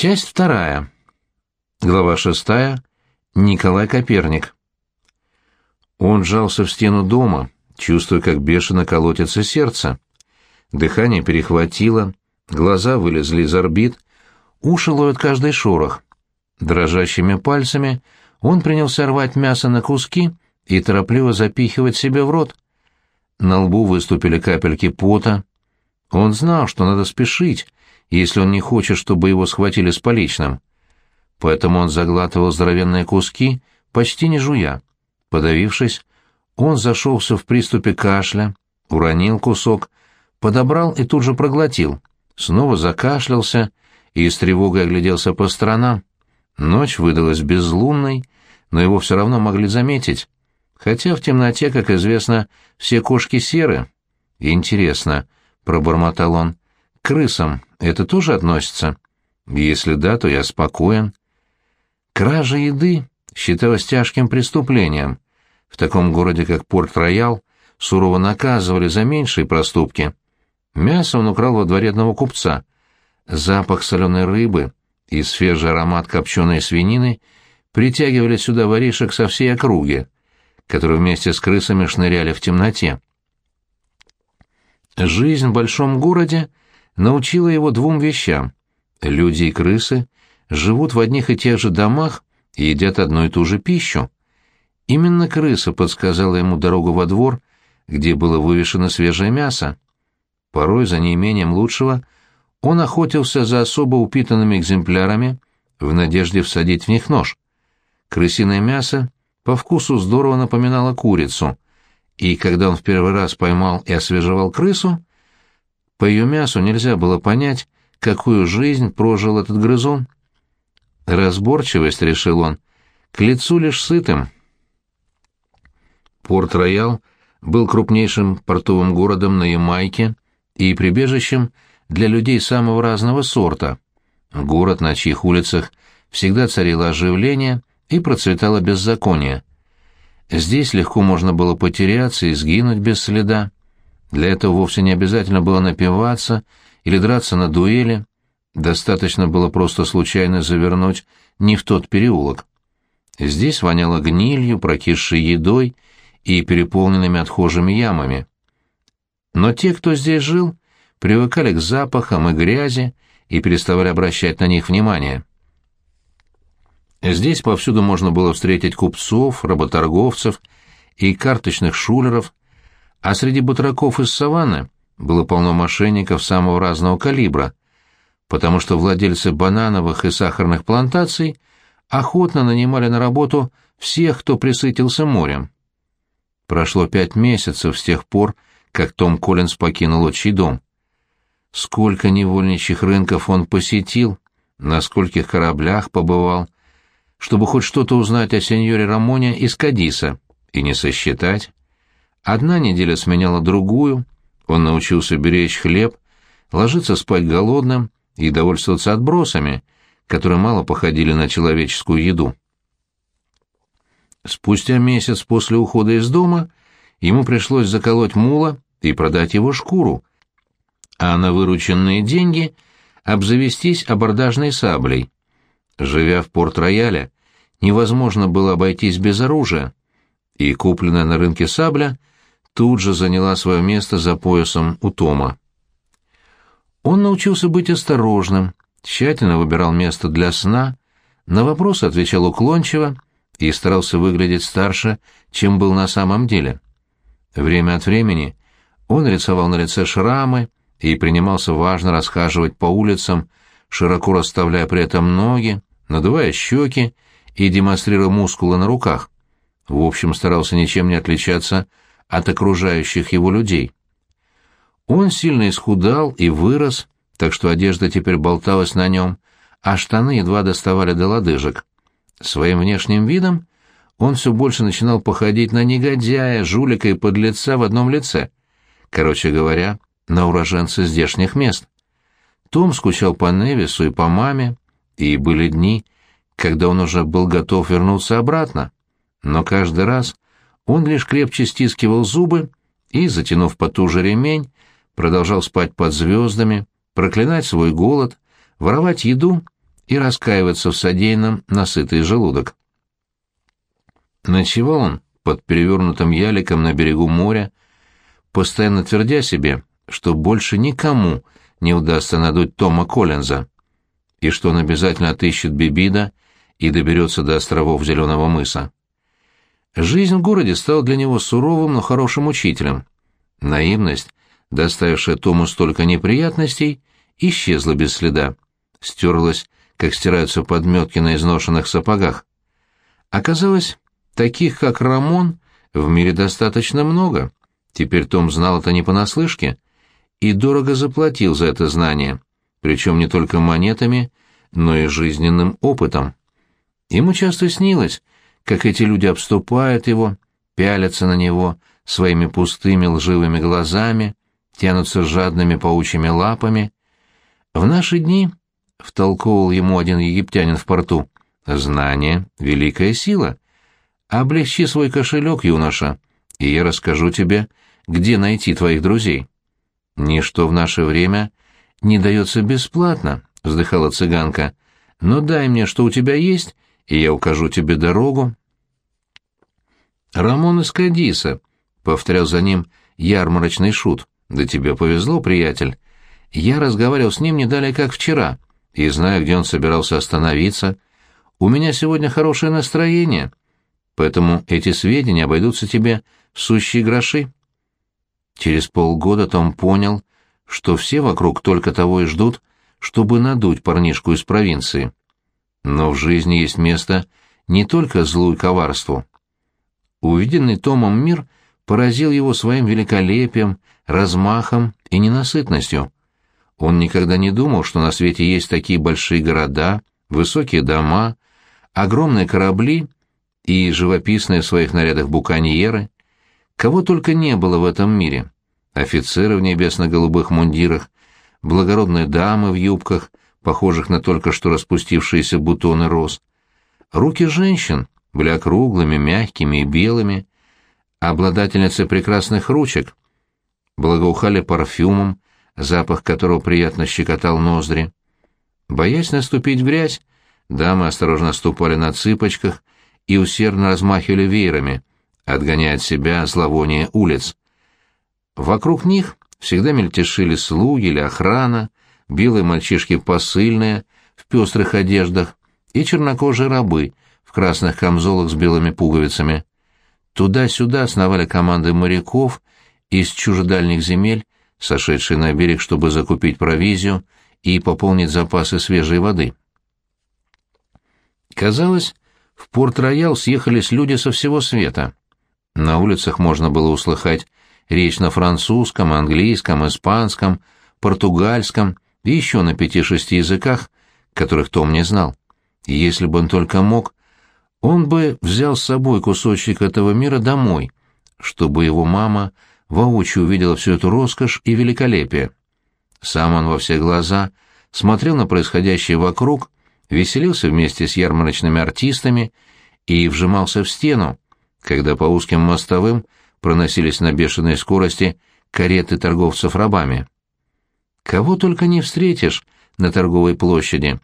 Часть вторая. Глава шестая. Николай Коперник. Он жался в стену дома, чувствуя, как бешено колотится сердце. Дыхание перехватило, глаза вылезли из орбит, уши ловят каждый шорох. Дрожащими пальцами он принялся рвать мясо на куски и торопливо запихивать себе в рот. На лбу выступили капельки пота. Он знал, что надо спешить, если он не хочет, чтобы его схватили с поличным. Поэтому он заглатывал здоровенные куски, почти не жуя. Подавившись, он зашелся в приступе кашля, уронил кусок, подобрал и тут же проглотил, снова закашлялся и с тревогой огляделся по сторонам. Ночь выдалась безлунной, но его все равно могли заметить, хотя в темноте, как известно, все кошки серы. «Интересно», — пробормотал он, — «крысам это тоже относится? Если да, то я спокоен». Кража еды считалась тяжким преступлением. В таком городе, как Порт-Роял, сурово наказывали за меньшие проступки. Мясо он украл во дворе одного купца. Запах соленой рыбы и свежий аромат копченой свинины притягивали сюда воришек со всей округи, которые вместе с крысами шныряли в темноте. Жизнь в большом городе научила его двум вещам. Люди и крысы живут в одних и тех же домах и едят одну и ту же пищу. Именно крыса подсказала ему дорогу во двор, где было вывешено свежее мясо. Порой, за неимением лучшего, он охотился за особо упитанными экземплярами в надежде всадить в них нож. Крысиное мясо по вкусу здорово напоминало курицу, и когда он в первый раз поймал и освежевал крысу, по ее мясу нельзя было понять, какую жизнь прожил этот грызун. Разборчивость, решил он, к лицу лишь сытым. Порт-Роял был крупнейшим портовым городом на Ямайке и прибежищем для людей самого разного сорта. Город, на чьих улицах всегда царило оживление и процветало беззаконие. Здесь легко можно было потеряться и сгинуть без следа. Для этого вовсе не обязательно было напиваться или драться на дуэли, достаточно было просто случайно завернуть не в тот переулок. Здесь воняло гнилью, прокисшей едой и переполненными отхожими ямами. Но те, кто здесь жил, привыкали к запахам и грязи и переставали обращать на них внимание. Здесь повсюду можно было встретить купцов, работорговцев и карточных шулеров, а среди бутраков из саванны было полно мошенников самого разного калибра, потому что владельцы банановых и сахарных плантаций охотно нанимали на работу всех, кто присытился морем. Прошло пять месяцев с тех пор, как Том Коллинз покинул отчий дом. Сколько невольничьих рынков он посетил, на скольких кораблях побывал, чтобы хоть что-то узнать о сеньоре Рамоне из Кадиса, и не сосчитать. Одна неделя сменяла другую, он научился беречь хлеб, ложиться спать голодным и довольствоваться отбросами, которые мало походили на человеческую еду. Спустя месяц после ухода из дома ему пришлось заколоть мула и продать его шкуру, а на вырученные деньги обзавестись абордажной саблей. Живя в Порт-Рояле, невозможно было обойтись без оружия, и купленная на рынке сабля тут же заняла свое место за поясом у Тома. Он научился быть осторожным, тщательно выбирал место для сна, на вопросы отвечал уклончиво и старался выглядеть старше, чем был на самом деле. Время от времени он рисовал на лице шрамы и принимался важно расхаживать по улицам, широко расставляя при этом ноги, надувая щеки и демонстрируя мускулы на руках. В общем, старался ничем не отличаться от окружающих его людей. Он сильно исхудал и вырос, так что одежда теперь болталась на нем, а штаны едва доставали до лодыжек. Своим внешним видом он все больше начинал походить на негодяя, жулика и подлеца в одном лице. Короче говоря, на уроженца здешних мест. Том скучал по Невису и по маме, и были дни, когда он уже был готов вернуться обратно. Но каждый раз он лишь крепче стискивал зубы и, затянув потуже ремень, продолжал спать под звездами, проклинать свой голод, воровать еду и раскаиваться в содеянном на сытый желудок. Ночевал он под перевернутым яликом на берегу моря, постоянно твердя себе, что больше никому не удастся надуть Тома Коллинза, и что он обязательно отыщет Бибида и доберется до островов Зеленого мыса. Жизнь в городе стала для него суровым, но хорошим учителем. Наивность, доставившая Тому столько неприятностей, исчезла без следа, стерлась, как стираются подметки на изношенных сапогах. Оказалось, таких, как Рамон, в мире достаточно много. Теперь Том знал это не понаслышке и дорого заплатил за это знание, причем не только монетами, но и жизненным опытом. Ему часто снилось, как эти люди обступают его, пялятся на него своими пустыми лживыми глазами, тянутся жадными паучьими лапами. В наши дни, — втолковывал ему один египтянин в порту, — знание — великая сила. Облегчи свой кошелек, юноша, и я расскажу тебе, где найти твоих друзей. Ничто в наше время не дается бесплатно, — вздыхала цыганка, — но дай мне, что у тебя есть, и я укажу тебе дорогу. «Рамон из Кадиса», — повторял за ним ярмарочный шут. «Да тебе повезло, приятель. Я разговаривал с ним не далее, как вчера, и знаю, где он собирался остановиться. У меня сегодня хорошее настроение, поэтому эти сведения обойдутся тебе в сущие гроши». Через полгода Том понял, что все вокруг только того и ждут, чтобы надуть парнишку из провинции. Но в жизни есть место не только злу и коварству. Увиденный Томом мир поразил его своим великолепием, размахом и ненасытностью. Он никогда не думал, что на свете есть такие большие города, высокие дома, огромные корабли и живописные в своих нарядах буконьеры. Кого только не было в этом мире. Офицеры в небесно-голубых мундирах, благородные дамы в юбках, похожих на только что распустившиеся бутоны роз. Руки женщин были округлыми, мягкими и белыми, обладательницы прекрасных ручек благоухали парфюмом, запах которого приятно щекотал ноздри. Боясь наступить в грязь, дамы осторожно ступали на цыпочках и усердно размахивали веерами, отгоняя от себя зловоние улиц. Вокруг них всегда мельтешили слуги или охрана, белые мальчишки посыльные в пестрых одеждах и чернокожие рабы в красных камзолах с белыми пуговицами. Туда-сюда сновали команды моряков из чужедальних земель, сошедшие на берег, чтобы закупить провизию и пополнить запасы свежей воды. Казалось, в Порт-Роял съехались люди со всего света. На улицах можно было услыхать речь на французском, английском, испанском, португальском и еще на пяти-шести языках, которых Том не знал. Если бы он только мог, он бы взял с собой кусочек этого мира домой, чтобы его мама воочию увидела всю эту роскошь и великолепие. Сам он во все глаза смотрел на происходящее вокруг, веселился вместе с ярмарочными артистами и вжимался в стену, когда по узким мостовым проносились на бешеной скорости кареты торговцев рабами. Кого только не встретишь на торговой площади.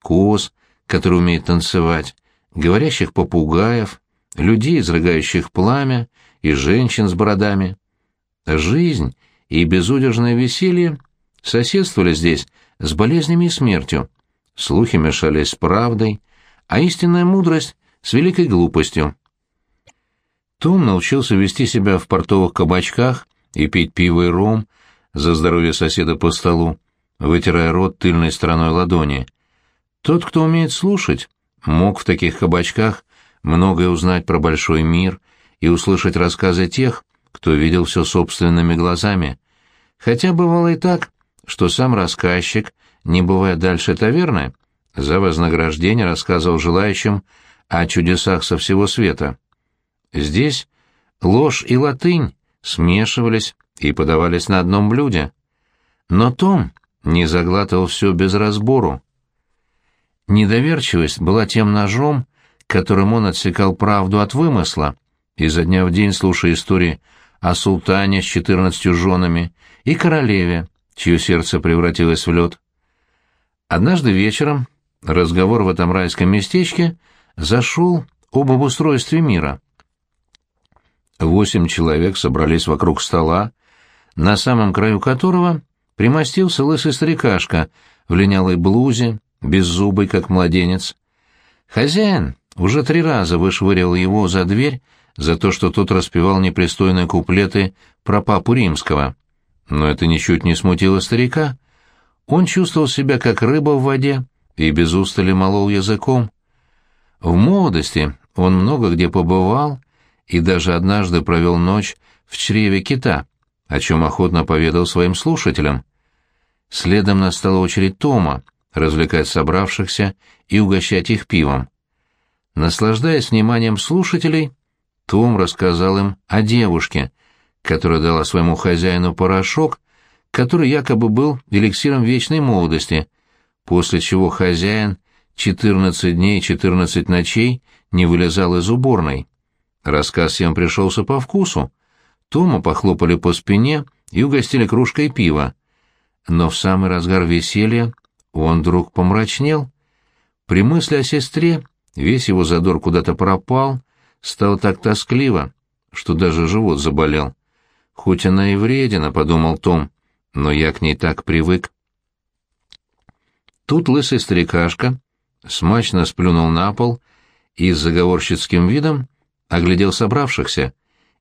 Коз, который умеет танцевать, говорящих попугаев, людей, изрыгающих пламя, и женщин с бородами. Жизнь и безудержное веселье соседствовали здесь с болезнями и смертью, слухи мешались с правдой, а истинная мудрость — с великой глупостью. Том научился вести себя в портовых кабачках и пить пиво и ром за здоровье соседа по столу, вытирая рот тыльной стороной ладони. Тот, кто умеет слушать, мог в таких кабачках многое узнать про большой мир и услышать рассказы тех, кто видел все собственными глазами. Хотя бывало и так, что сам рассказчик, не бывая дальше таверны, за вознаграждение рассказывал желающим о чудесах со всего света. Здесь ложь и латынь смешивались и подавались на одном блюде. Но Том не заглатывал все без разбору. Недоверчивость была тем ножом, которым он отсекал правду от вымысла, изо дня в день слушая истории о султане с четырнадцатью женами и королеве, чье сердце превратилось в лед. Однажды вечером разговор в этом райском местечке зашел об обустройстве мира. Восемь человек собрались вокруг стола, на самом краю которого примостился лысый старикашка в линялой блузе, беззубый, как младенец. Хозяин уже три раза вышвырял его за дверь за то, что тот распевал непристойные куплеты про папу римского. Но это ничуть не смутило старика. Он чувствовал себя как рыба в воде и без устали молол языком. В молодости он много где побывал и даже однажды провел ночь в чреве кита, о чем охотно поведал своим слушателям. Следом настала очередь Тома развлекать собравшихся и угощать их пивом. Наслаждаясь вниманием слушателей, том рассказал им о девушке, которая дала своему хозяину порошок, который якобы был эликсиром вечной молодости, после чего хозяин 14 дней и 14 ночей не вылезал из уборной. Рассказ всем пришелся по вкусу. Тома похлопали по спине и угостили кружкой пива. Но в самый разгар веселья он вдруг помрачнел. При мысли о сестре весь его задор куда-то пропал, стало так тоскливо, что даже живот заболел. Хоть она и вредина, — подумал Том, — но я к ней так привык. Тут лысый старикашка смачно сплюнул на пол и с заговорщицким видом оглядел собравшихся.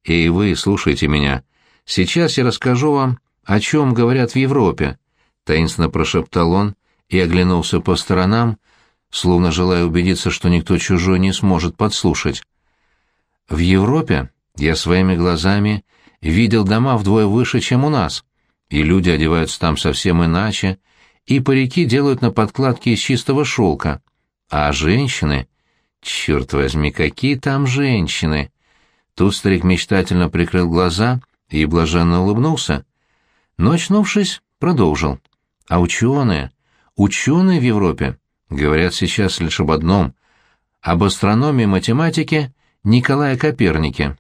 «Эй, вы, слушайте меня. Сейчас я расскажу вам, о чем говорят в Европе», — таинственно прошептал он и оглянулся по сторонам, словно желая убедиться, что никто чужой не сможет подслушать. В Европе я своими глазами видел дома вдвое выше, чем у нас, и люди одеваются там совсем иначе, и парики делают на подкладке из чистого шелка, а женщины... Черт возьми, какие там женщины! Тут старик мечтательно прикрыл глаза и блаженно улыбнулся. Но, очнувшись, продолжил. А ученые, ученые в Европе говорят сейчас лишь об одном — об астрономии и математике Николая Копернике.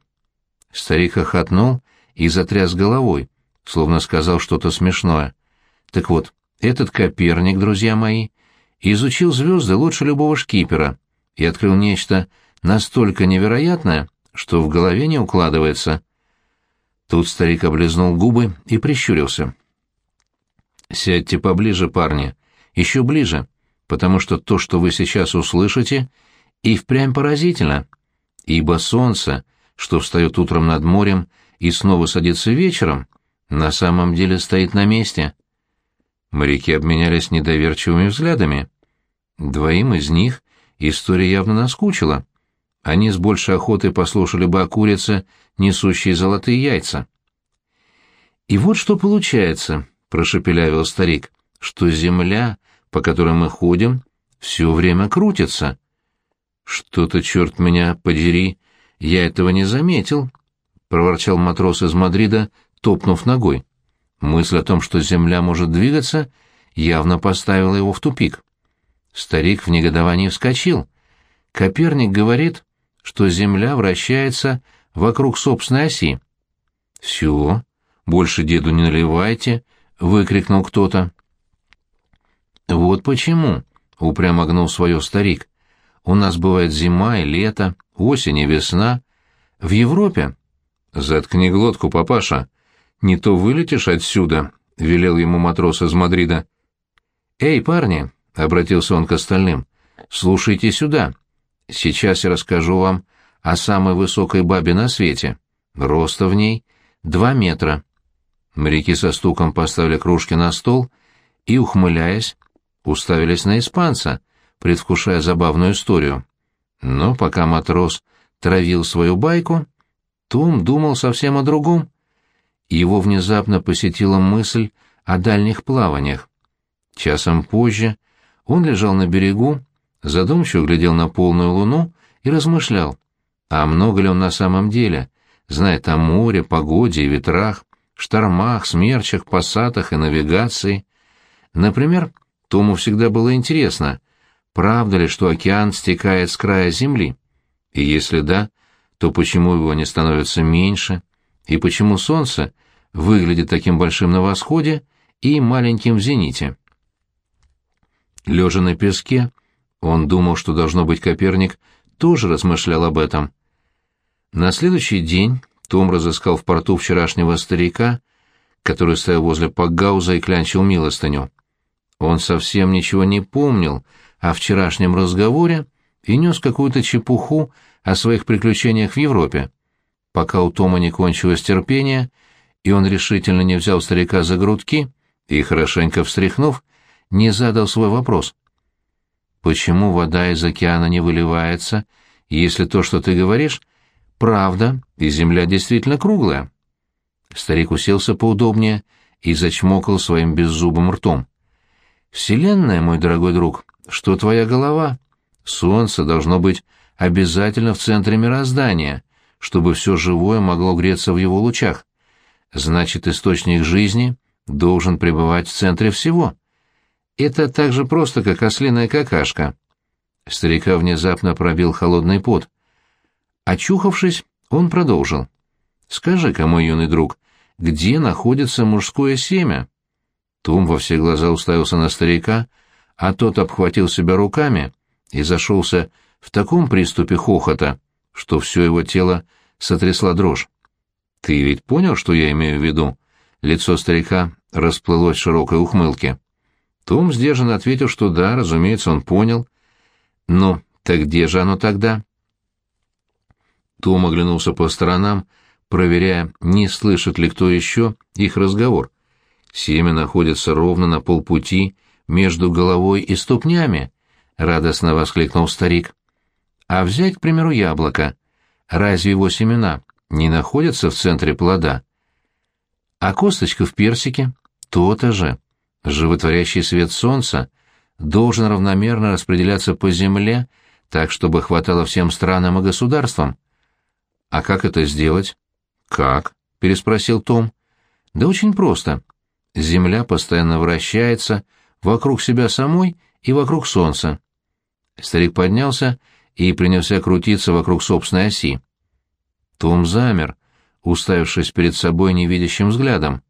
Старик хохотнул и затряс головой, словно сказал что-то смешное. Так вот, этот Коперник, друзья мои, изучил звезды лучше любого шкипера и открыл нечто настолько невероятное, что в голове не укладывается. Тут старик облизнул губы и прищурился. «Сядьте поближе, парни, еще ближе, потому что то, что вы сейчас услышите, и впрямь поразительно» ибо солнце, что встает утром над морем и снова садится вечером, на самом деле стоит на месте. Моряки обменялись недоверчивыми взглядами. Двоим из них история явно наскучила. Они с большей охотой послушали бы о курице, несущей золотые яйца. «И вот что получается», — прошепелявил старик, — «что земля, по которой мы ходим, все время крутится». «Что-то, черт меня подери, я этого не заметил», — проворчал матрос из Мадрида, топнув ногой. Мысль о том, что земля может двигаться, явно поставила его в тупик. Старик в негодовании вскочил. Коперник говорит, что земля вращается вокруг собственной оси. «Все, больше деду не наливайте», — выкрикнул кто-то. «Вот почему», — упрямо гнул свое старик. У нас бывает зима и лето, осень и весна. В Европе... Заткни глотку, папаша. Не то вылетишь отсюда, — велел ему матрос из Мадрида. Эй, парни, — обратился он к остальным, — слушайте сюда. Сейчас я расскажу вам о самой высокой бабе на свете. Роста в ней два метра. Моряки со стуком поставили кружки на стол и, ухмыляясь, уставились на испанца, предвкушая забавную историю. Но пока матрос травил свою байку, Том думал совсем о другом. Его внезапно посетила мысль о дальних плаваниях. Часом позже он лежал на берегу, задумчиво глядел на полную луну и размышлял, а много ли он на самом деле знает о море, погоде и ветрах, штормах, смерчах, пассатах и навигации. Например, Тому всегда было интересно, правда ли, что океан стекает с края Земли? И если да, то почему его не становится меньше? И почему Солнце выглядит таким большим на восходе и маленьким в зените? Лежа на песке, Он думал, что, должно быть, Коперник тоже размышлял об этом. На следующий день том разыскал в порту вчерашнего старика, который стоял возле Пакгауза и клянчил милостыню. Он совсем ничего не помнил о вчерашнем разговоре и нес какую-то чепуху о своих приключениях в Европе. Пока у Тома не кончилось терпение, и он решительно не взял старика за грудки и, хорошенько встряхнув, не задал свой вопрос. «Почему вода из океана не выливается, если то, что ты говоришь, правда, и земля действительно круглая?» Старик уселся поудобнее и зачмокал своим беззубым ртом. «Вселенная, мой дорогой друг, что твоя голова? Солнце должно быть обязательно в центре мироздания, чтобы все живое могло греться в его лучах. Значит, источник жизни должен пребывать в центре всего. Это так же просто, как ослиная какашка». Старика внезапно пробил холодный пот. Очухавшись, он продолжил. «Скажи-ка, мой юный друг, где находится мужское семя?» Том во все глаза уставился на старика, а тот обхватил себя руками и зашелся в таком приступе хохота, что все его тело сотрясла дрожь. «Ты ведь понял, что я имею в виду?» Лицо старика расплылось в широкой ухмылке. Том сдержанно ответил, что да, разумеется, он понял. «Ну, так где же оно тогда?» Том оглянулся по сторонам, проверяя, не слышит ли кто еще их разговор. Семя находится ровно на полпути между головой и ступнями, — радостно воскликнул старик. А взять, к примеру, яблоко. Разве его семена не находятся в центре плода? А косточка в персике? То-то же. Животворящий свет солнца должен равномерно распределяться по земле, так, чтобы хватало всем странам и государствам. А как это сделать? Как? переспросил Том. Да очень просто. Земля постоянно вращается вокруг себя самой и вокруг солнца. Старик поднялся и принялся крутиться вокруг собственной оси. Том замер, уставившись перед собой невидящим взглядом.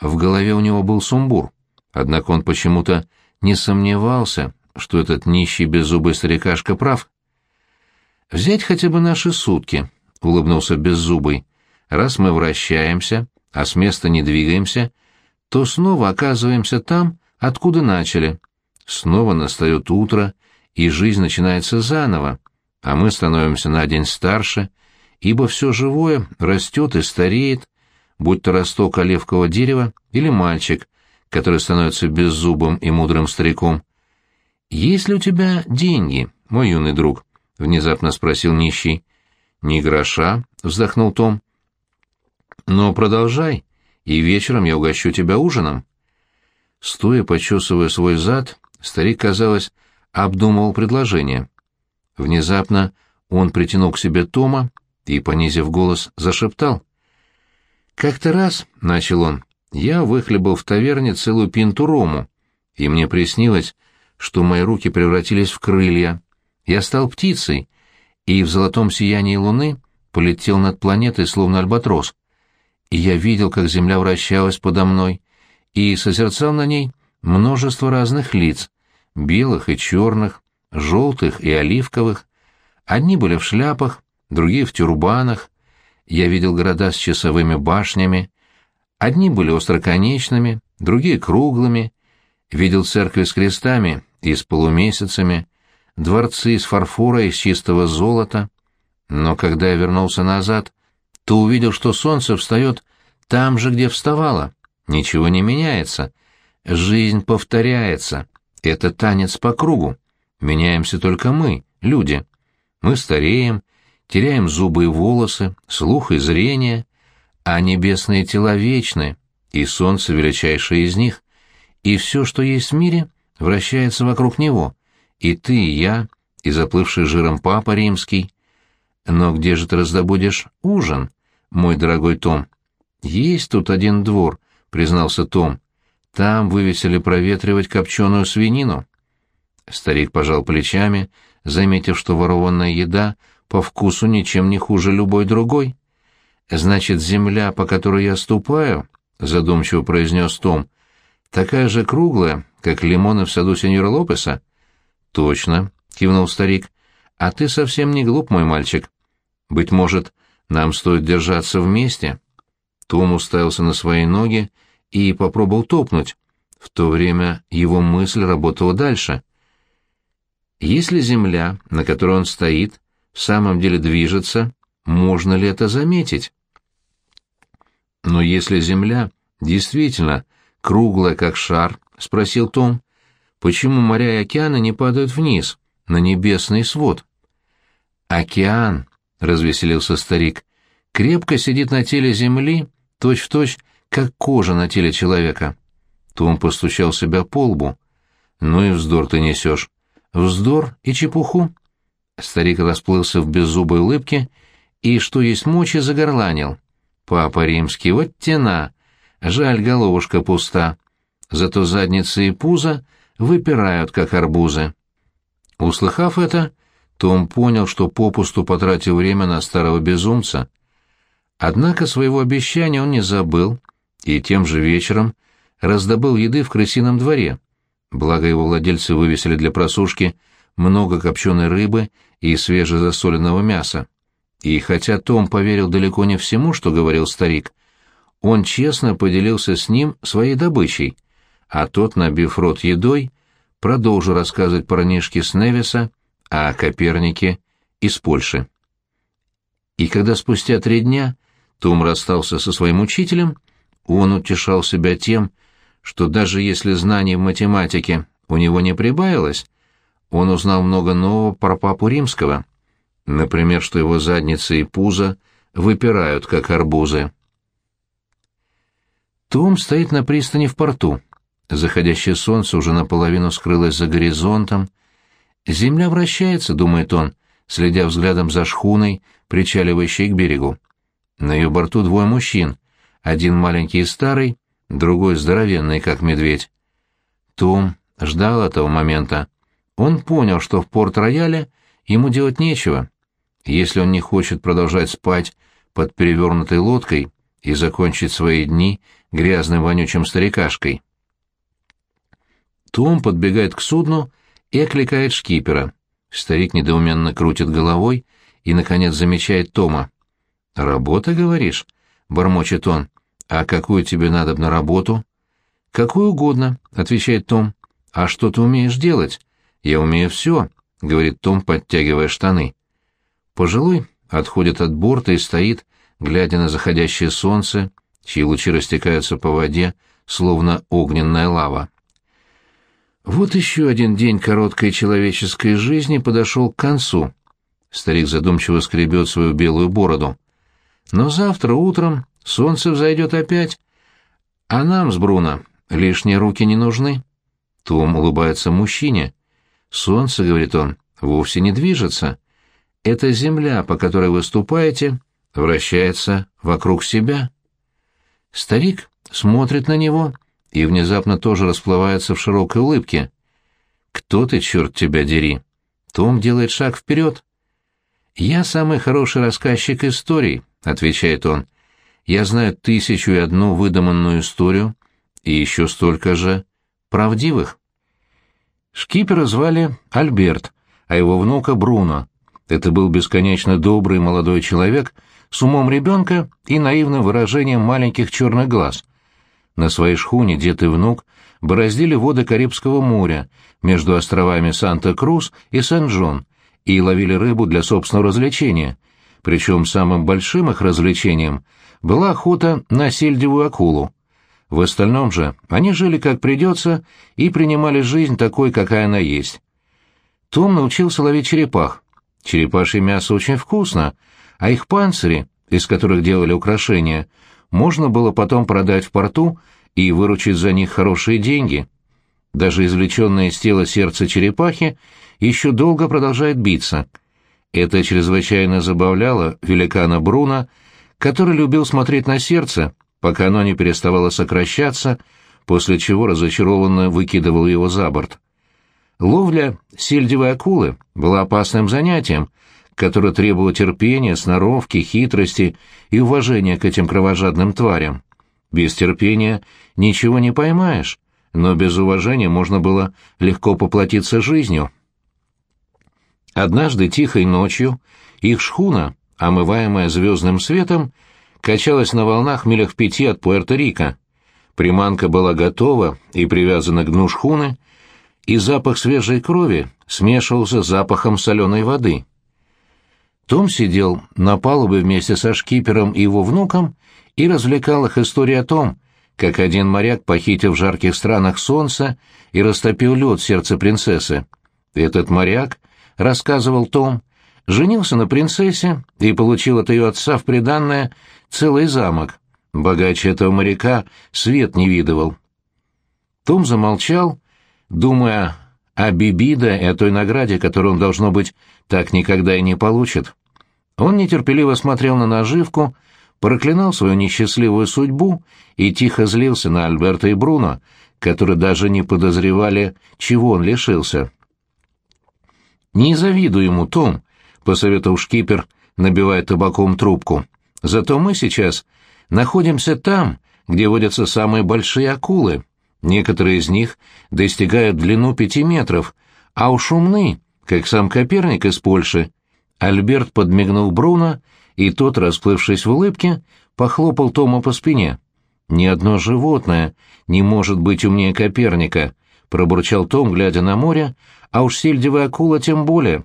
В голове у него был сумбур, однако он почему-то не сомневался, что этот нищий беззубый старикашка прав. «Взять хотя бы наши сутки», — улыбнулся беззубый. «Раз мы вращаемся, а с места не двигаемся, то снова оказываемся там, откуда начали. Снова настает утро, и жизнь начинается заново, а мы становимся на день старше, ибо все живое растет и стареет, будь то росток оливкового дерева или мальчик, который становится беззубым и мудрым стариком. «Есть ли у тебя деньги, мой юный друг?» — внезапно спросил нищий. «Ни гроша», — вздохнул Том. «Но продолжай, и вечером я угощу тебя ужином». Стоя, почесывая свой зад, старик, казалось, обдумывал предложение. Внезапно он притянул к себе Тома и, понизив голос, зашептал. «Как-то раз, — начал он, — я выхлебал в таверне целую пинту рому, и мне приснилось, что мои руки превратились в крылья. Я стал птицей, и в золотом сиянии луны полетел над планетой, словно альбатрос. И я видел, как земля вращалась подо мной, и созерцал на ней множество разных лиц, белых и черных, желтых и оливковых. Одни были в шляпах, другие в тюрбанах. Я видел города с часовыми башнями. Одни были остроконечными, другие круглыми. Видел церкви с крестами и с полумесяцами, дворцы из фарфора и из чистого золота. Но когда я вернулся назад, то увидел, что солнце встает там же, где вставало. Ничего не меняется. Жизнь повторяется. Это танец по кругу. Меняемся только мы, люди. Мы стареем, теряем зубы и волосы, слух и зрение, а небесные тела вечны, и солнце величайшее из них. И все, что есть в мире, вращается вокруг него. И ты, и я, и заплывший жиром папа римский. Но где же ты раздобудешь ужин, мой дорогой Том? Есть тут один двор, признался Том. Там вывесили проветривать копченую свинину. Старик пожал плечами, заметив, что ворованная еда по вкусу ничем не хуже любой другой. «Значит, земля, по которой я ступаю», — задумчиво произнес Том, — «такая же круглая, как лимоны в саду сеньора Лопеса?» Точно, кивнул старик. А ты совсем не глуп, мой мальчик. Быть может, нам стоит держаться вместе. Том уставился на свои ноги и попробовал топнуть. В то время его мысль работала дальше. Если земля, на которой он стоит, в самом деле движется, можно ли это заметить? Но если земля действительно круглая, как шар, — спросил Том, — почему моря и океаны не падают вниз, на небесный свод? Океан, — развеселился старик, — крепко сидит на теле земли, точь-в-точь, точь, как кожа на теле человека. Том постучал себя по лбу. «Ну и вздор ты несешь. Вздор и чепуху». Старик расплылся в беззубой улыбке и, что есть мочи, загорланил. «Папа римский, вот тена! Жаль, головушка пуста. Зато задница и пузо выпирают, как арбузы». Услыхав это, том понял, что попусту потратил время на старого безумца. Однако своего обещания он не забыл, и тем же вечером раздобыл еды в крысином дворе. Благо его владельцы вывесили для просушки много копченой рыбы и свежезасоленного мяса. И хотя Том поверил далеко не всему, что говорил старик, он честно поделился с ним своей добычей, а тот, набив рот едой, продолжил рассказывать парнишке с Невиса о Копернике из Польши. И когда спустя три дня Том расстался со своим учителем, он утешал себя тем, что даже если знаний в математике у него не прибавилось, он узнал много нового про папу римского. Например, что его задница и пузо выпирают, как арбузы. Том стоит на пристани в порту. Заходящее солнце уже наполовину скрылось за горизонтом. «Земля вращается», — думает он, следя взглядом за шхуной, причаливающей к берегу. На ее борту двое мужчин, один маленький и старый, другой здоровенный, как медведь. Том ждал этого момента. Он понял, что в порт-рояле ему делать нечего. Если он не хочет продолжать спать под перевернутой лодкой и закончить свои дни грязным вонючим старикашкой. Том подбегает к судну и окликает шкипера. Старик недоуменно крутит головой и, наконец, замечает Тома. «Работа, говоришь?» — бормочет он. «А какую тебе надо на работу?» «Какую угодно», — отвечает Том. «А что ты умеешь делать?» «Я умею все», — говорит Том, подтягивая штаны. Пожилой отходит от борта и стоит, глядя на заходящее солнце, чьи лучи растекаются по воде, словно огненная лава. Вот еще один день короткой человеческой жизни подошел к концу. Старик задумчиво скребет свою белую бороду. Но завтра утром Солнце взойдет опять. А нам с Бруно лишние руки не нужны. Том улыбается мужчине. Солнце, говорит он, вовсе не движется. Эта земля, по которой вы ступаете, вращается вокруг себя. Старик смотрит на него и внезапно тоже расплывается в широкой улыбке. «Кто ты, черт тебя дери?» Том делает шаг вперед. «Я самый хороший рассказчик историй», — отвечает он. Я знаю тысячу и одну выдуманную историю и еще столько же правдивых. Шкипера звали Альберт, а его внука Бруно. Это был бесконечно добрый молодой человек с умом ребенка и наивным выражением маленьких черных глаз. На своей шхуне дед и внук бороздили воды Карибского моря между островами Санта-Крус и Сен-Джон и ловили рыбу для собственного развлечения, причем самым большим их развлечением — была охота на сельдевую акулу. В остальном же они жили как придется и принимали жизнь такой, какая она есть. Том научился ловить черепах. Черепашье мясо очень вкусно, а их панцири, из которых делали украшения, можно было потом продать в порту и выручить за них хорошие деньги. Даже извлеченное из тела сердце черепахи еще долго продолжает биться. Это чрезвычайно забавляло великана Бруна, который любил смотреть на сердце, пока оно не переставало сокращаться, после чего разочарованно выкидывал его за борт. Ловля сельдевой акулы была опасным занятием, которое требовало терпения, сноровки, хитрости и уважения к этим кровожадным тварям. Без терпения ничего не поймаешь, но без уважения можно было легко поплатиться жизнью. Однажды тихой ночью их шхуна, омываемая звездным светом, качалась на волнах милях пяти от Пуэрто-Рико. Приманка была готова и привязана к дну шхуны, и запах свежей крови смешивался с запахом соленой воды. Том сидел на палубе вместе со шкипером и его внуком и развлекал их историей о том, как один моряк похитил в жарких странах солнце и растопил лед в сердце принцессы. Этот моряк, рассказывал Том, женился на принцессе и получил от ее отца в приданное целый замок. Богаче этого моряка свет не видывал. Том замолчал думая о Бибида и о той награде, которую он, должно быть, так никогда и не получит. Он нетерпеливо смотрел на наживку, проклинал свою несчастливую судьбу и тихо злился на Альберта и Бруно, которые даже не подозревали, чего он лишился. «Не завидую ему, Том», — посоветовал шкипер, набивая табаком трубку. «Зато мы сейчас находимся там, где водятся самые большие акулы». Некоторые из них достигают длину пяти метров, а уж умны, как сам Коперник из Польши. Альберт подмигнул Бруно, и тот, расплывшись в улыбке, похлопал Тома по спине. «Ни одно животное не может быть умнее Коперника», — пробурчал Том, глядя на море, «а уж сельдевая акула тем более».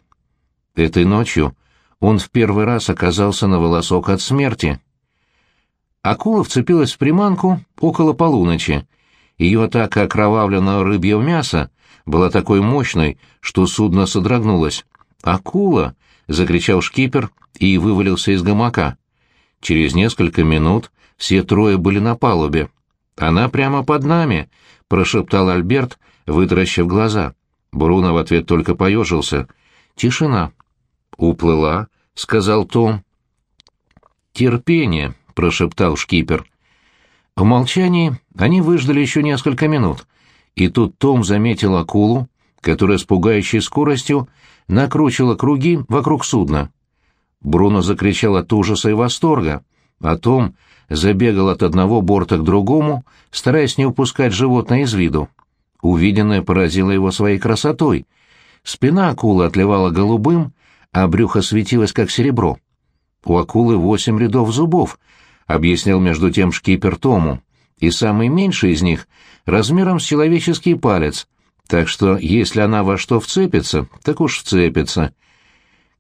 Этой ночью он в первый раз оказался на волосок от смерти. Акула вцепилась в приманку около полуночи, ее атака окровавленного рыбьего мяса была такой мощной, что судно содрогнулось. «Акула!» — закричал шкипер и вывалился из гамака. Через несколько минут все трое были на палубе. «Она прямо под нами!» — прошептал Альберт, вытаращив глаза. Бруно в ответ только поежился. «Тишина». «Уплыла», — сказал Том. «Терпение», — прошептал шкипер. В молчании они выждали еще несколько минут, и тут Том заметил акулу, которая с пугающей скоростью накручивала круги вокруг судна. Бруно закричал от ужаса и восторга, а Том забегал от одного борта к другому, стараясь не упускать животное из виду. Увиденное поразило его своей красотой. Спина акулы отливала голубым, а брюхо светилось, как серебро. У акулы восемь рядов зубов —— объяснил между тем шкипер Тому, — «и самый меньший из них размером с человеческий палец, так что если она во что вцепится, так уж вцепится.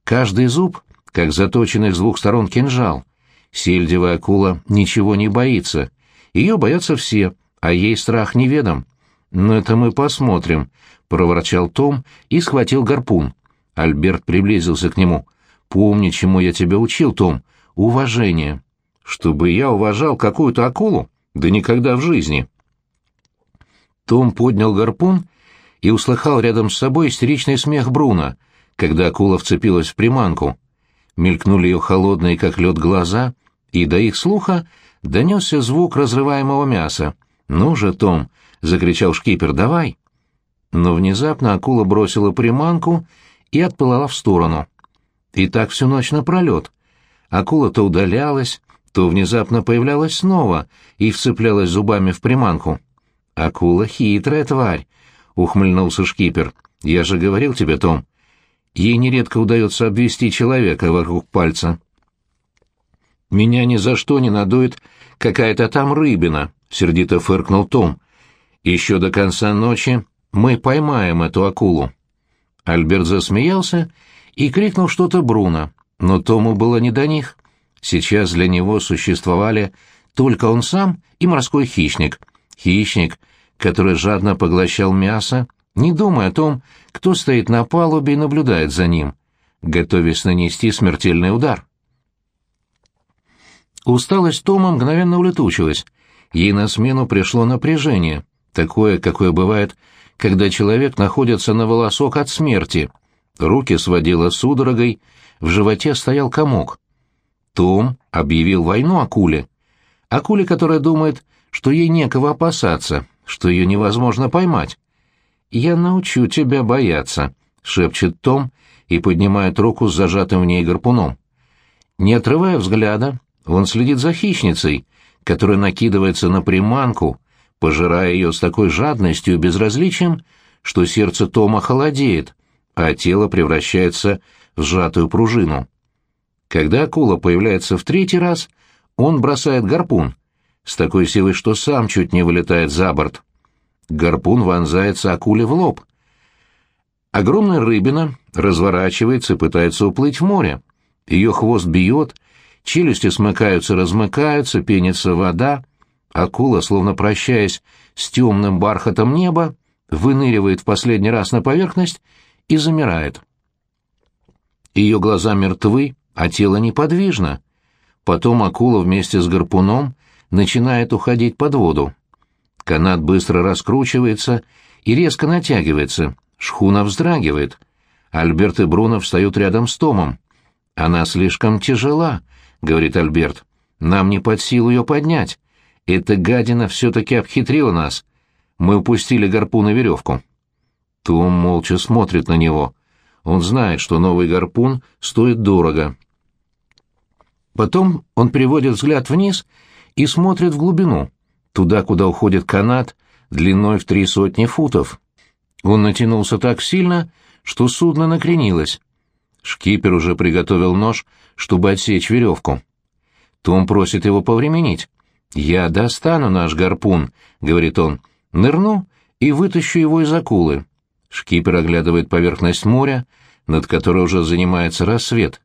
Каждый зуб, как заточенный с двух сторон кинжал. Сельдевая акула ничего не боится. Ее боятся все, а ей страх неведом. «Но это мы посмотрим», — проворчал Том и схватил гарпун. Альберт приблизился к нему. «Помни, чему я тебя учил, Том. Уважение». Чтобы я уважал какую-то акулу? Да никогда в жизни. Том поднял гарпун и услыхал рядом с собой истеричный смех Бруна, когда акула вцепилась в приманку. Мелькнули ее холодные, как лед, глаза, и до их слуха донесся звук разрываемого мяса. «Ну же, Том!» — закричал шкипер. «Давай!» Но внезапно акула бросила приманку и отплыла в сторону. И так всю ночь напролет. Акула то удалялась, то внезапно появлялась снова и вцеплялась зубами в приманку. «Акула — хитрая тварь», — ухмыльнулся шкипер. «Я же говорил тебе, Том, ей нередко удается обвести человека вокруг пальца». «Меня ни за что не надует какая-то там рыбина», — сердито фыркнул Том. «Еще до конца ночи мы поймаем эту акулу». Альберт засмеялся и крикнул что-то Бруно, но Тому было не до них. Сейчас для него существовали только он сам и морской хищник. Хищник, который жадно поглощал мясо, не думая о том, кто стоит на палубе и наблюдает за ним, готовясь нанести смертельный удар. Усталость Тома мгновенно улетучилась. Ей на смену пришло напряжение, такое, какое бывает, когда человек находится на волосок от смерти. Руки сводило судорогой, в животе стоял комок. Том объявил войну акуле. Акуле, которая думает, что ей некого опасаться, что ее невозможно поймать. «Я научу тебя бояться», — шепчет Том и поднимает руку с зажатым в ней гарпуном. Не отрывая взгляда, он следит за хищницей, которая накидывается на приманку, пожирая ее с такой жадностью и безразличием, что сердце Тома холодеет, а тело превращается в сжатую пружину. Когда акула появляется в третий раз, он бросает гарпун, с такой силой, что сам чуть не вылетает за борт. Гарпун вонзается акуле в лоб. Огромная рыбина разворачивается и пытается уплыть в море. Ее хвост бьет, челюсти смыкаются-размыкаются, пенится вода. Акула, словно прощаясь с темным бархатом неба, выныривает в последний раз на поверхность и замирает. Ее глаза мертвы, а тело неподвижно. Потом акула вместе с гарпуном начинает уходить под воду. Канат быстро раскручивается и резко натягивается, шхуна вздрагивает. Альберт и Бруно встают рядом с Томом. «Она слишком тяжела», — говорит Альберт. «Нам не под силу ее поднять. Эта гадина все-таки обхитрила нас. Мы упустили гарпун и веревку». Том молча смотрит на него. Он знает, что новый гарпун стоит дорого. Потом он приводит взгляд вниз и смотрит в глубину, туда, куда уходит канат, длиной в три сотни футов. Он натянулся так сильно, что судно накренилось. Шкипер уже приготовил нож, чтобы отсечь веревку. Том просит его повременить. «Я достану наш гарпун», — говорит он, — «нырну и вытащу его из акулы». Шкипер оглядывает поверхность моря, над которой уже занимается рассвет.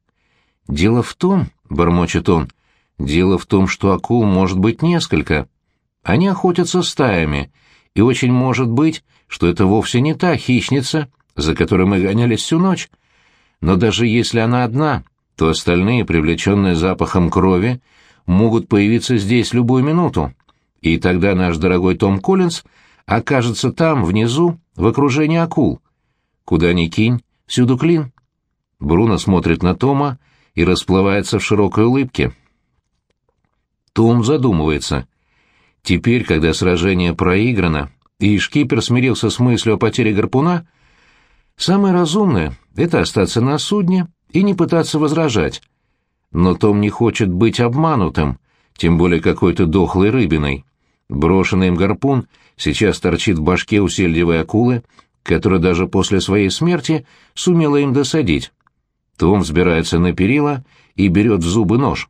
«Дело в том», — бормочет он, — «дело в том, что акул может быть несколько. Они охотятся стаями, и очень может быть, что это вовсе не та хищница, за которой мы гонялись всю ночь. Но даже если она одна, то остальные, привлеченные запахом крови, могут появиться здесь любую минуту. И тогда наш дорогой Том Коллинз окажется там, внизу, в окружении акул. Куда ни кинь, всюду клин. Бруно смотрит на Тома и расплывается в широкой улыбке. Том задумывается. Теперь, когда сражение проиграно, и шкипер смирился с мыслью о потере гарпуна, самое разумное — это остаться на судне и не пытаться возражать. Но Том не хочет быть обманутым, тем более какой-то дохлой рыбиной. Брошенный им гарпун сейчас торчит в башке у сельдевой акулы, которая даже после своей смерти сумела им досадить. Том взбирается на перила и берет в зубы нож.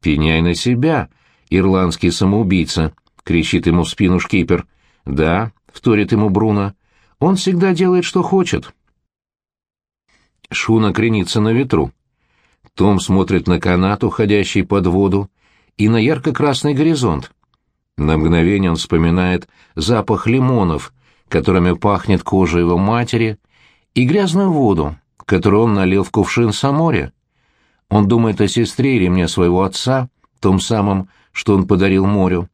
«Пеняй на себя, ирландский самоубийца!» — кричит ему в спину шкипер. «Да», — вторит ему Бруно, — «он всегда делает, что хочет». Шуна кренится на ветру. Том смотрит на канат, уходящий под воду, и на ярко-красный горизонт. На мгновение он вспоминает запах лимонов, которыми пахнет кожа его матери, и грязную воду, которую он налил в кувшин саморя. Он думает о сестре и ремне своего отца, том самом, что он подарил морю.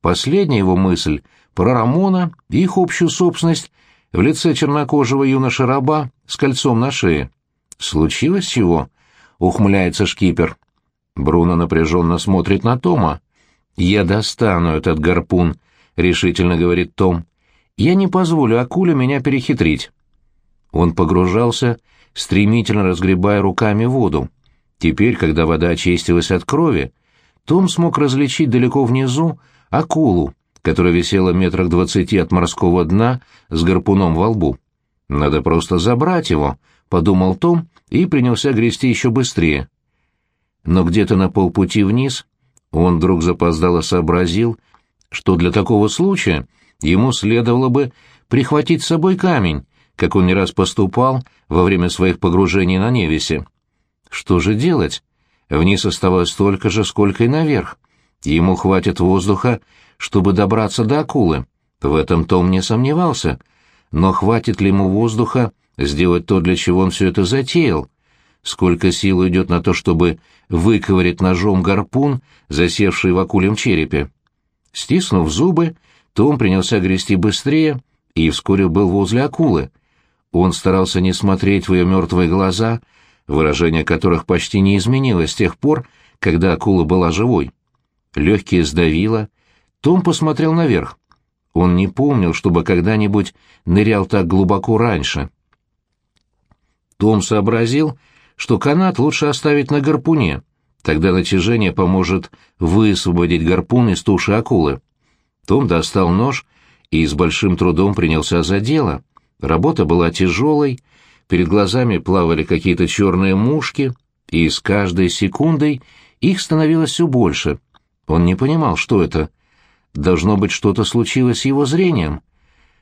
Последняя его мысль про Рамона и их общую собственность в лице чернокожего юноша-раба с кольцом на шее. «Случилось чего?» — ухмыляется шкипер. Бруно напряженно смотрит на Тома. «Я достану этот гарпун», — решительно говорит Том. «Я не позволю акуле меня перехитрить». Он погружался, стремительно разгребая руками воду. Теперь, когда вода очистилась от крови, том смог различить далеко внизу акулу, которая висела метрах двадцати от морского дна с гарпуном во лбу. «Надо просто забрать его», — подумал Том и принялся грести еще быстрее. Но где-то на полпути вниз он вдруг запоздало сообразил, что для такого случая ему следовало бы прихватить с собой камень, как он не раз поступал во время своих погружений на Невесе. Что же делать? Вниз оставалось столько же, сколько и наверх. Ему хватит воздуха, чтобы добраться до акулы. В этом Том не сомневался. Но хватит ли ему воздуха сделать то, для чего он все это затеял? Сколько сил уйдет на то, чтобы выковырять ножом гарпун, засевший в акулем черепе? Стиснув зубы, Том принялся грести быстрее и вскоре был возле акулы. Он старался не смотреть в ее мертвые глаза, выражение которых почти не изменилось с тех пор, когда акула была живой. Легкие сдавило. Том посмотрел наверх. Он не помнил, чтобы когда-нибудь нырял так глубоко раньше. Том сообразил, что канат лучше оставить на гарпуне, тогда натяжение поможет высвободить гарпун из туши акулы. Том достал нож и с большим трудом принялся за дело. Работа была тяжелой, Перед глазами плавали какие-то черные мушки, и с каждой секундой их становилось все больше. Он не понимал, что это. Должно быть, что-то случилось с его зрением.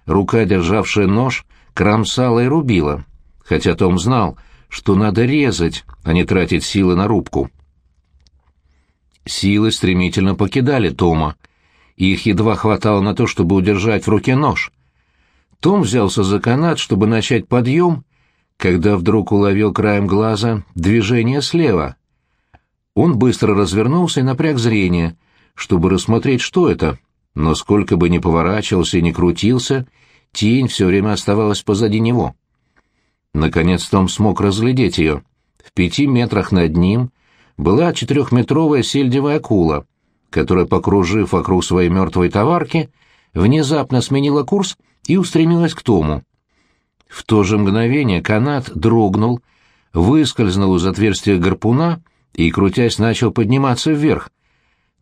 Рука, державшая нож, кромсала и рубила, хотя Том знал, что надо резать, а не тратить силы на рубку. Силы стремительно покидали Тома. Их едва хватало на то, чтобы удержать в руке нож. Том взялся за канат, чтобы начать подъем, когда вдруг уловил краем глаза движение слева. Он быстро развернулся и напряг зрение, чтобы рассмотреть, что это, но сколько бы ни поворачивался и ни крутился, тень все время оставалась позади него. Наконец Том смог разглядеть ее. В пяти метрах над ним была четырехметровая сельдевая акула, которая, покружив вокруг своей мертвой товарки, внезапно сменила курс и устремилась к Тому. В то же мгновение канат дрогнул, выскользнул из отверстия гарпуна и, крутясь, начал подниматься вверх.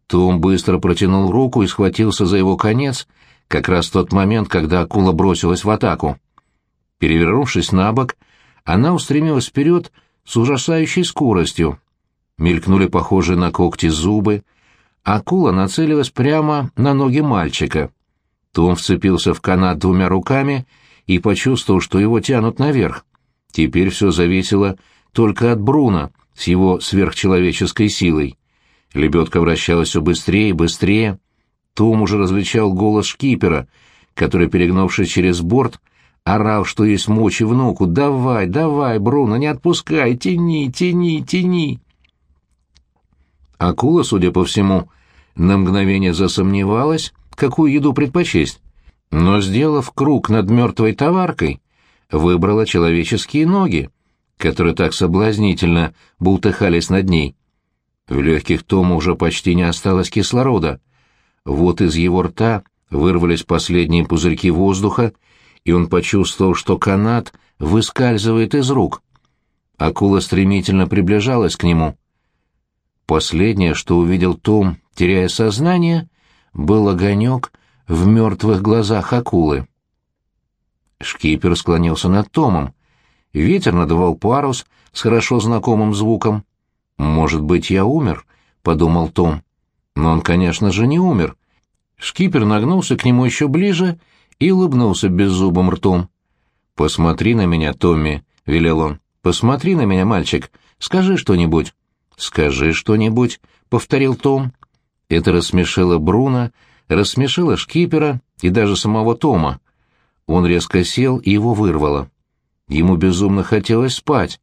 Том быстро протянул руку и схватился за его конец, как раз в тот момент, когда акула бросилась в атаку. Перевернувшись на бок, она устремилась вперед с ужасающей скоростью. Мелькнули похожие на когти зубы. Акула нацелилась прямо на ноги мальчика. Том вцепился в канат двумя руками и почувствовал, что его тянут наверх. Теперь все зависело только от Бруна с его сверхчеловеческой силой. Лебедка вращалась все быстрее и быстрее. Том уже различал голос шкипера, который, перегнувшись через борт, орал, что есть мочи внуку. «Давай, давай, Бруно, не отпускай, тяни, тяни, тяни!» Акула, судя по всему, на мгновение засомневалась, какую еду предпочесть, но, сделав круг над мертвой товаркой, выбрала человеческие ноги, которые так соблазнительно бултыхались над ней. В легких Тома уже почти не осталось кислорода. Вот из его рта вырвались последние пузырьки воздуха, и он почувствовал, что канат выскальзывает из рук. Акула стремительно приближалась к нему. Последнее, что увидел Том, теряя сознание, был огонек в мертвых глазах акулы. Шкипер склонился над Томом. Ветер надувал парус с хорошо знакомым звуком. «Может быть, я умер?» — подумал Том. Но он, конечно же, не умер. Шкипер нагнулся к нему еще ближе и улыбнулся беззубым ртом. «Посмотри на меня, Томми», — велел он. «Посмотри на меня, мальчик. Скажи что-нибудь». «Скажи что-нибудь», — повторил Том. Это рассмешило Бруно, рассмешило шкипера и даже самого Тома. Он резко сел и его вырвало. Ему безумно хотелось спать,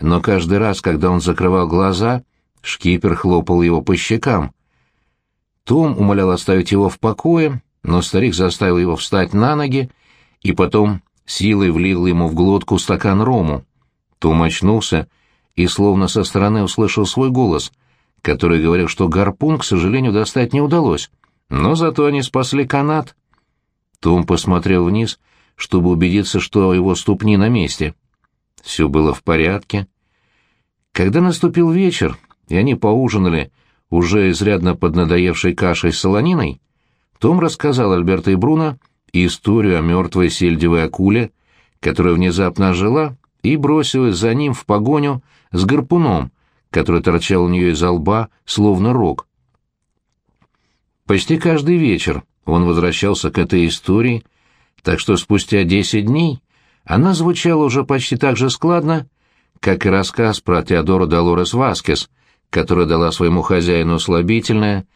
но каждый раз, когда он закрывал глаза, шкипер хлопал его по щекам. Том умолял оставить его в покое, но старик заставил его встать на ноги и потом силой влил ему в глотку стакан рому. Том очнулся и словно со стороны услышал свой голос — который говорил, что гарпун, к сожалению, достать не удалось, но зато они спасли канат. Том посмотрел вниз, чтобы убедиться, что его ступни на месте. Все было в порядке. Когда наступил вечер, и они поужинали уже изрядно поднадоевшей кашей с солониной, том рассказал Альберто и Бруно историю о мертвой сельдевой акуле, которая внезапно ожила и бросилась за ним в погоню с гарпуном, который торчал у нее изо лба, словно рог. Почти каждый вечер он возвращался к этой истории, так что спустя десять дней она звучала уже почти так же складно, как и рассказ про Теодора Долорес Васкес, которая дала своему хозяину слабительное,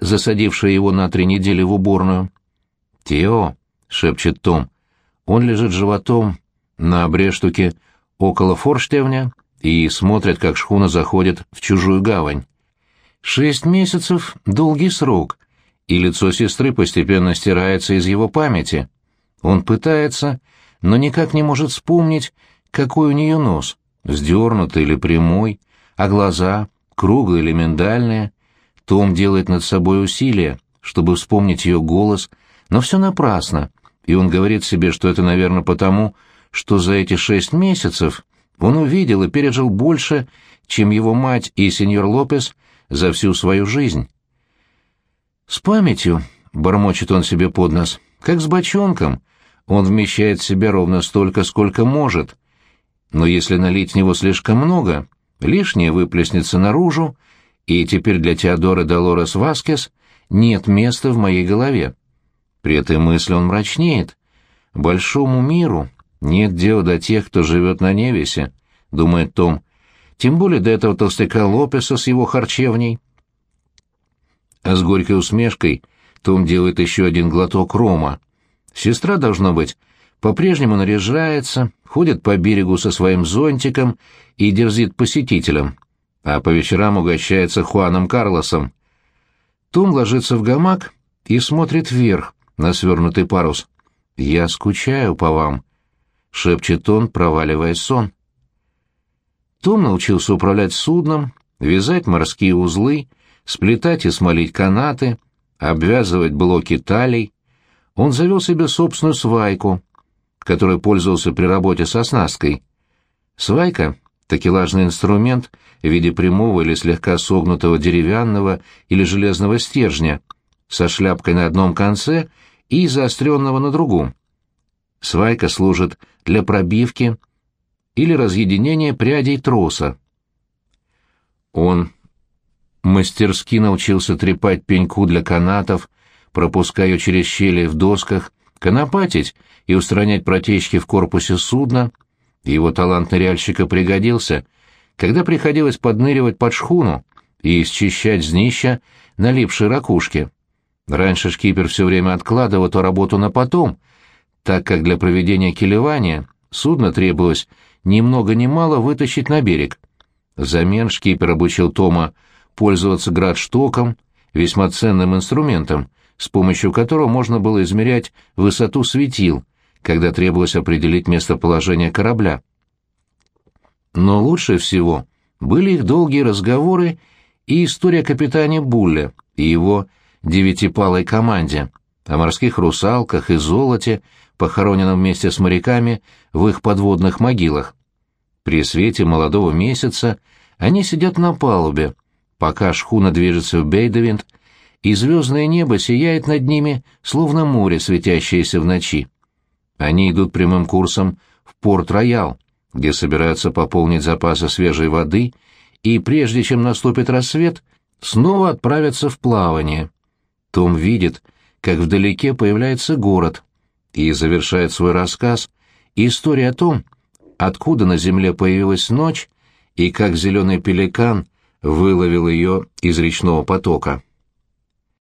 засадившее его на три недели в уборную. «Тео», — шепчет Том, — он лежит животом на обрештуке около форштевня и смотрят, как шхуна заходит в чужую гавань. Шесть месяцев — долгий срок, и лицо сестры постепенно стирается из его памяти. Он пытается, но никак не может вспомнить, какой у нее нос, вздернутый или прямой, а глаза — круглые или миндальные. Том делает над собой усилия, чтобы вспомнить ее голос, но все напрасно, и он говорит себе, что это, наверное, потому, что за эти шесть месяцев он увидел и пережил больше, чем его мать и сеньор Лопес за всю свою жизнь. «С памятью», — бормочет он себе под нос, — «как с бочонком. Он вмещает в себя ровно столько, сколько может. но если налить в него слишком много, лишнее выплеснется наружу, и теперь для Теодора Долорес Васкес нет места в моей голове. При этой мысли он мрачнеет. Большому миру нет дела до тех, кто живет на Невесе, думает Том, тем более до этого толстяка Лопеса с его харчевней. А с горькой усмешкой том делает еще один глоток рома. Сестра, должно быть, по-прежнему наряжается, ходит по берегу со своим зонтиком и дерзит посетителям, а по вечерам угощается Хуаном Карлосом. Том ложится в гамак и смотрит вверх на свернутый парус. «Я скучаю по вам», — шепчет он, проваливая сон. Том научился управлять судном, вязать морские узлы, сплетать и смолить канаты, обвязывать блоки талий. Он завел себе собственную свайку, которой пользовался при работе со оснасткой. Свайка — такелажный инструмент в виде прямого или слегка согнутого деревянного или железного стержня, со шляпкой на одном конце и заостренного на другом. Свайка служит для пробивки или разъединения прядей троса. Он мастерски научился трепать пеньку для канатов, пропуская ее через щели в досках, конопатить и устранять протечки в корпусе судна. Его талант ныряльщика пригодился, когда приходилось подныривать под шхуну и счищать с днища налипшие ракушки. Раньше шкипер все время откладывал эту работу на потом, так как для проведения килевания судно требовалось ни много ни мало вытащить на берег. Взамен шкипер обучил Тома пользоваться градштоком, весьма ценным инструментом, с помощью которого можно было измерять высоту светил, когда требовалось определить местоположение корабля. Но лучше всего были их долгие разговоры и история капитане Булле и его девятипалой команде, о морских русалках и золоте, похороненном вместе с моряками в их подводных могилах. При свете молодого месяца они сидят на палубе, пока шхуна движется в Бейдовинт, и звездное небо сияет над ними, словно море, светящееся в ночи. Они идут прямым курсом в Порт-Роял, где собираются пополнить запасы свежей воды, и прежде чем наступит рассвет, снова отправятся в плавание. Том видит, как вдалеке появляется город, и завершает свой рассказ история о том, откуда на земле появилась ночь и как зеленый пеликан выловил ее из речного потока.